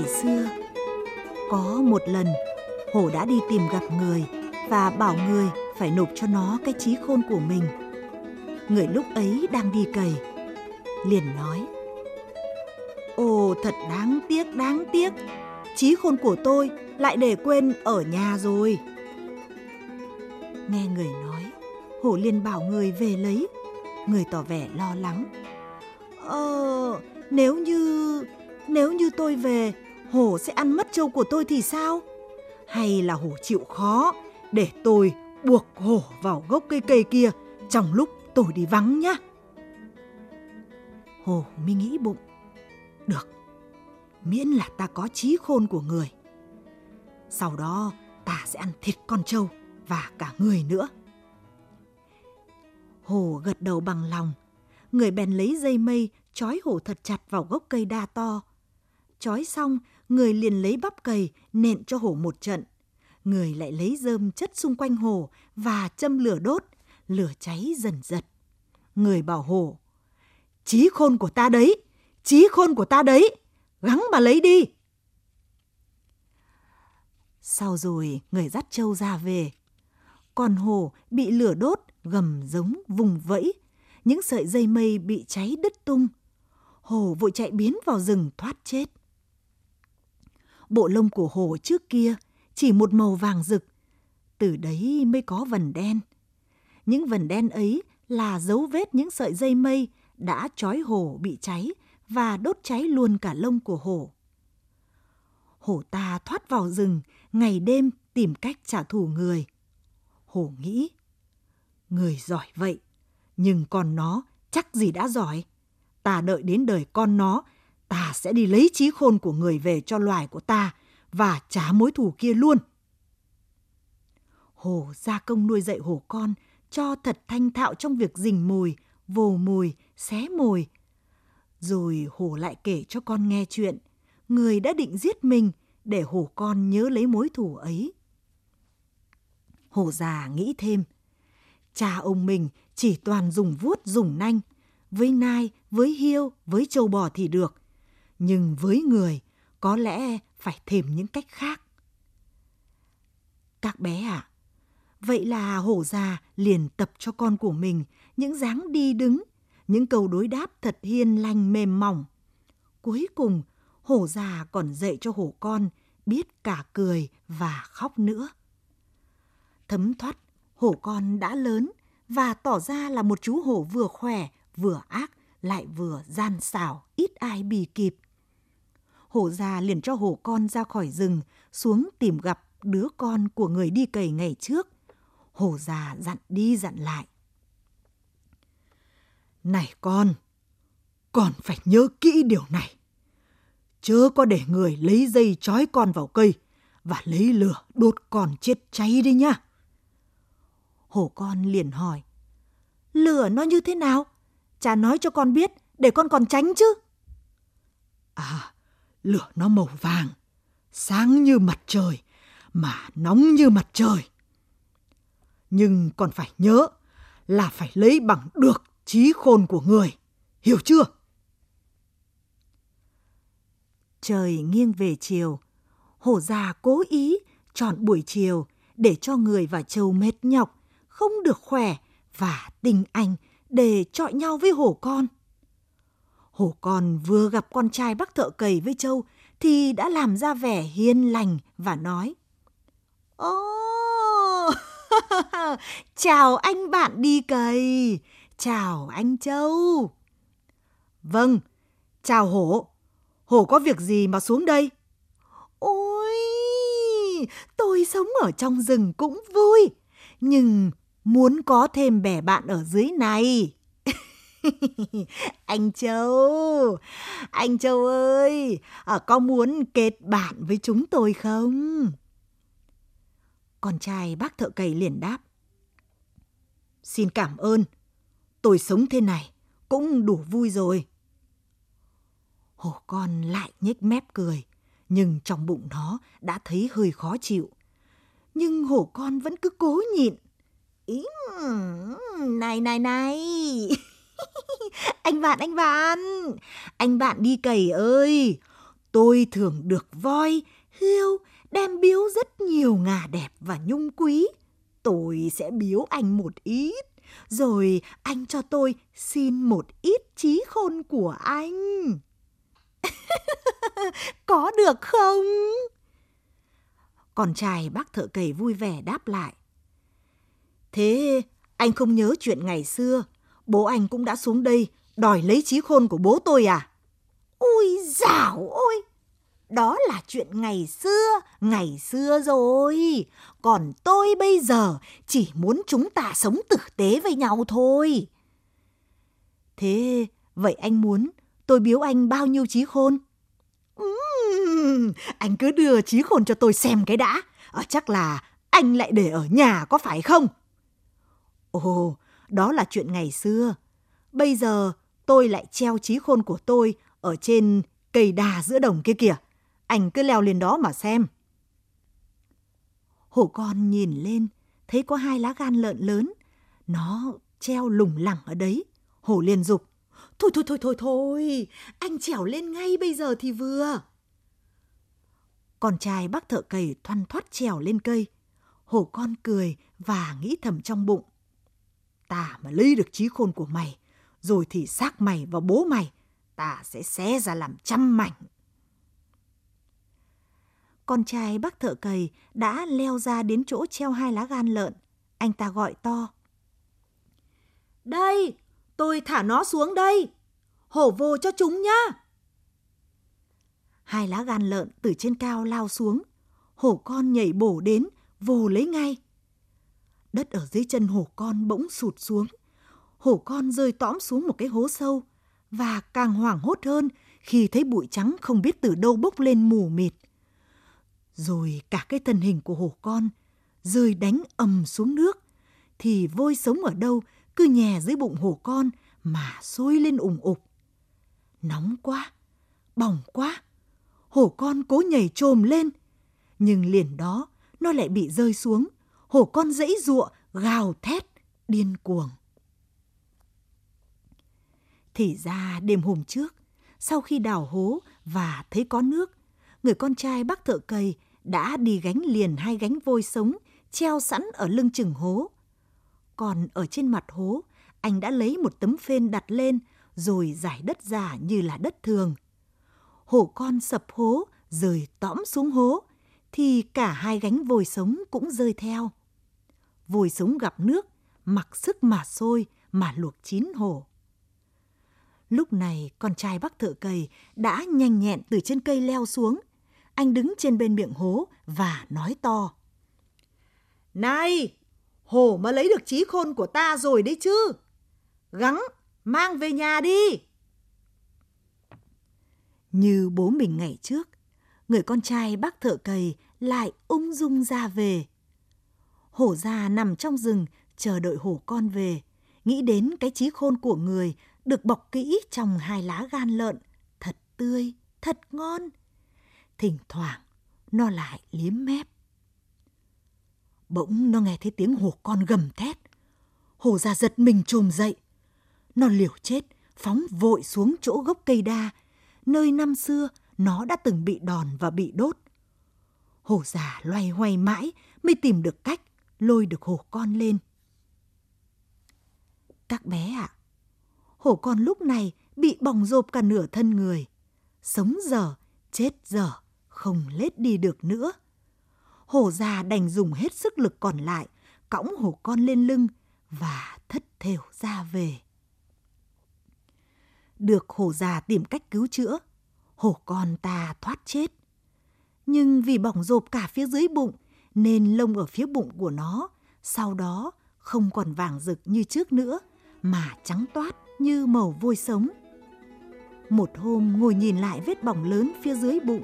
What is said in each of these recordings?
Ngày xưa, có một lần, hổ đã đi tìm gặp người và bảo người phải nộp cho nó cái trí khôn của mình. Người lúc ấy đang đi cày, liền nói: Ồ, thật đáng tiếc, đáng tiếc. Trí khôn của tôi lại để quên ở nhà rồi. Nghe người nói, hổ liền bảo người về lấy. Người tỏ vẻ lo lắng. Ờ, nếu như nếu như tôi về, hổ sẽ ăn mất trâu của tôi thì sao? Hay là hổ chịu khó để tôi buộc hổ vào gốc cây cây kia trong lúc tôi đi vắng nhá. Hổ mới nghĩ bụng. Được, miễn là ta có trí khôn của người. Sau đó ta sẽ ăn thịt con trâu và cả người nữa. Hổ gật đầu bằng lòng, người bèn lấy dây mây trói hổ thật chặt vào gốc cây đa to. Trói xong, người liền lấy bắp cầy nện cho hổ một trận. Người lại lấy rơm chất xung quanh hổ và châm lửa đốt, lửa cháy dần dật. Người bảo hổ, trí khôn của ta đấy, trí khôn của ta đấy, gắng mà lấy đi. Sau rồi người dắt trâu ra về. Còn hổ bị lửa đốt, gầm giống vùng vẫy. Những sợi dây mây bị cháy đứt tung. Hổ vội chạy biến vào rừng thoát chết. Bộ lông của hổ trước kia chỉ một màu vàng rực. Từ đấy mới có vần đen. Những vần đen ấy là dấu vết những sợi dây mây đã trói hổ bị cháy và đốt cháy luôn cả lông của hổ. Hổ ta thoát vào rừng, ngày đêm tìm cách trả thù người. Hổ nghĩ, người giỏi vậy, nhưng con nó chắc gì đã giỏi. Ta đợi đến đời con nó, ta sẽ đi lấy trí khôn của người về cho loài của ta và trả mối thù kia luôn. Hổ gia công nuôi dạy hổ con cho thật thanh thạo trong việc rình mồi, vồ mồi, xé mồi. Rồi hổ lại kể cho con nghe chuyện, người đã định giết mình để hổ con nhớ lấy mối thù ấy. Hổ già nghĩ thêm, cha ông mình chỉ toàn dùng vuốt dùng nanh, với nai, với hiêu, với trâu bò thì được, nhưng với người có lẽ phải thêm những cách khác. Các bé ạ, à, vậy là hổ già liền tập cho con của mình những dáng đi đứng, những câu đối đáp thật hiên lành mềm mỏng. Cuối cùng, hổ già còn dạy cho hổ con biết cả cười và khóc nữa. Thấm thoát, hổ con đã lớn và tỏ ra là một chú hổ vừa khỏe, vừa ác, lại vừa gian xảo, ít ai bì kịp. Hổ già liền cho hổ con ra khỏi rừng, xuống tìm gặp đứa con của người đi cày ngày trước. Hổ già dặn đi dặn lại. Này con, con phải nhớ kỹ điều này chớ có để người lấy dây trói con vào cây và lấy lửa đốt con chết cháy đi nhá. Hổ con liền hỏi, lửa nó như thế nào? Cha nói cho con biết để con còn tránh chứ. À, lửa nó màu vàng, sáng như mặt trời mà nóng như mặt trời. Nhưng còn phải nhớ là phải lấy bằng được trí khôn của người, hiểu chưa? Trời nghiêng về chiều, hổ già cố ý chọn buổi chiều để cho người và trâu mệt nhọc, không được khỏe và tình anh để chọi nhau với hổ con. Hổ con vừa gặp con trai bác thợ cầy với châu thì đã làm ra vẻ hiền lành và nói Ô, oh, chào anh bạn đi cầy, chào anh châu. Vâng, chào hổ, Hổ có việc gì mà xuống đây? Ôi, tôi sống ở trong rừng cũng vui, nhưng muốn có thêm bè bạn ở dưới này. anh Châu, anh Châu ơi, à, có muốn kết bạn với chúng tôi không? Con trai bác thợ cày liền đáp. Xin cảm ơn, tôi sống thế này cũng đủ vui rồi. Hổ con lại nhếch mép cười, nhưng trong bụng nó đã thấy hơi khó chịu. Nhưng hổ con vẫn cứ cố nhịn. Ý, này này này, anh bạn anh bạn, anh bạn đi cày ơi, tôi thường được voi, hiêu đem biếu rất nhiều ngà đẹp và nhung quý. Tôi sẽ biếu anh một ít, rồi anh cho tôi xin một ít trí khôn của anh. Có được không? Con trai bác thợ cầy vui vẻ đáp lại. Thế anh không nhớ chuyện ngày xưa, bố anh cũng đã xuống đây đòi lấy trí khôn của bố tôi à? Ôi dào ôi! Đó là chuyện ngày xưa, ngày xưa rồi. Còn tôi bây giờ chỉ muốn chúng ta sống tử tế với nhau thôi. Thế vậy anh muốn tôi biếu anh bao nhiêu trí khôn? Uhm, anh cứ đưa trí khôn cho tôi xem cái đã. À, chắc là anh lại để ở nhà có phải không? Ồ, đó là chuyện ngày xưa. Bây giờ tôi lại treo trí khôn của tôi ở trên cây đà giữa đồng kia kìa. Anh cứ leo lên đó mà xem. Hổ con nhìn lên, thấy có hai lá gan lợn lớn. Nó treo lủng lẳng ở đấy. Hổ liền dục. Thôi thôi thôi thôi thôi, anh trèo lên ngay bây giờ thì vừa. Con trai bác thợ cầy thoăn thoát trèo lên cây. Hổ con cười và nghĩ thầm trong bụng. Ta mà lấy được trí khôn của mày, rồi thì xác mày và bố mày, ta sẽ xé ra làm trăm mảnh. Con trai bác thợ cầy đã leo ra đến chỗ treo hai lá gan lợn. Anh ta gọi to. Đây, tôi thả nó xuống đây. Hổ vô cho chúng nhá. Hai lá gan lợn từ trên cao lao xuống. Hổ con nhảy bổ đến, vồ lấy ngay. Đất ở dưới chân hổ con bỗng sụt xuống. Hổ con rơi tõm xuống một cái hố sâu và càng hoảng hốt hơn khi thấy bụi trắng không biết từ đâu bốc lên mù mịt. Rồi cả cái thân hình của hổ con rơi đánh ầm xuống nước thì vôi sống ở đâu cứ nhè dưới bụng hổ con mà sôi lên ủng ục. Nóng quá, bỏng quá. Hổ con cố nhảy trồm lên, nhưng liền đó nó lại bị rơi xuống. Hổ con dãy giụa, gào thét, điên cuồng. Thì ra đêm hôm trước, sau khi đào hố và thấy có nước, người con trai bác thợ cầy đã đi gánh liền hai gánh vôi sống treo sẵn ở lưng chừng hố. Còn ở trên mặt hố, anh đã lấy một tấm phên đặt lên rồi giải đất giả như là đất thường. Hổ con sập hố, rời tõm xuống hố, thì cả hai gánh vôi sống cũng rơi theo. Vôi sống gặp nước, mặc sức mà sôi, mà luộc chín hổ. Lúc này, con trai bác thợ cầy đã nhanh nhẹn từ trên cây leo xuống. Anh đứng trên bên miệng hố và nói to. Này, hổ mà lấy được trí khôn của ta rồi đấy chứ. Gắng, mang về nhà đi. Như bố mình ngày trước, người con trai bác thợ cầy lại ung dung ra về. Hổ già nằm trong rừng chờ đợi hổ con về, nghĩ đến cái trí khôn của người được bọc kỹ trong hai lá gan lợn, thật tươi, thật ngon. Thỉnh thoảng, nó lại liếm mép. Bỗng nó nghe thấy tiếng hổ con gầm thét. Hổ già giật mình trồm dậy. Nó liều chết, phóng vội xuống chỗ gốc cây đa, nơi năm xưa nó đã từng bị đòn và bị đốt. Hổ già loay hoay mãi mới tìm được cách lôi được hổ con lên. Các bé ạ, à, hổ con lúc này bị bỏng rộp cả nửa thân người. Sống dở, chết dở, không lết đi được nữa. Hổ già đành dùng hết sức lực còn lại, cõng hổ con lên lưng và thất thểu ra về. Được hổ già tìm cách cứu chữa, hổ con ta thoát chết. Nhưng vì bỏng rộp cả phía dưới bụng nên lông ở phía bụng của nó sau đó không còn vàng rực như trước nữa mà trắng toát như màu vôi sống. Một hôm ngồi nhìn lại vết bỏng lớn phía dưới bụng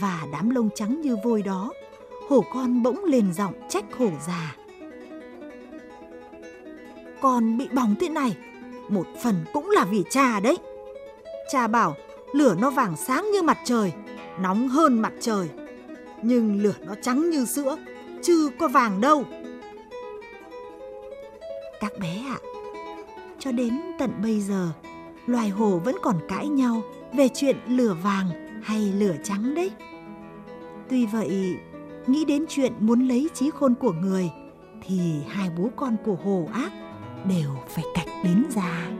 và đám lông trắng như vôi đó, hổ con bỗng lên giọng trách hổ già. Con bị bỏng thế này, một phần cũng là vì cha đấy. Cha bảo lửa nó vàng sáng như mặt trời, nóng hơn mặt trời. Nhưng lửa nó trắng như sữa, chứ có vàng đâu. Các bé ạ, à, cho đến tận bây giờ, loài hổ vẫn còn cãi nhau về chuyện lửa vàng hay lửa trắng đấy. Tuy vậy, nghĩ đến chuyện muốn lấy trí khôn của người thì hai bố con của Hồ Ác đều phải cạch đến già.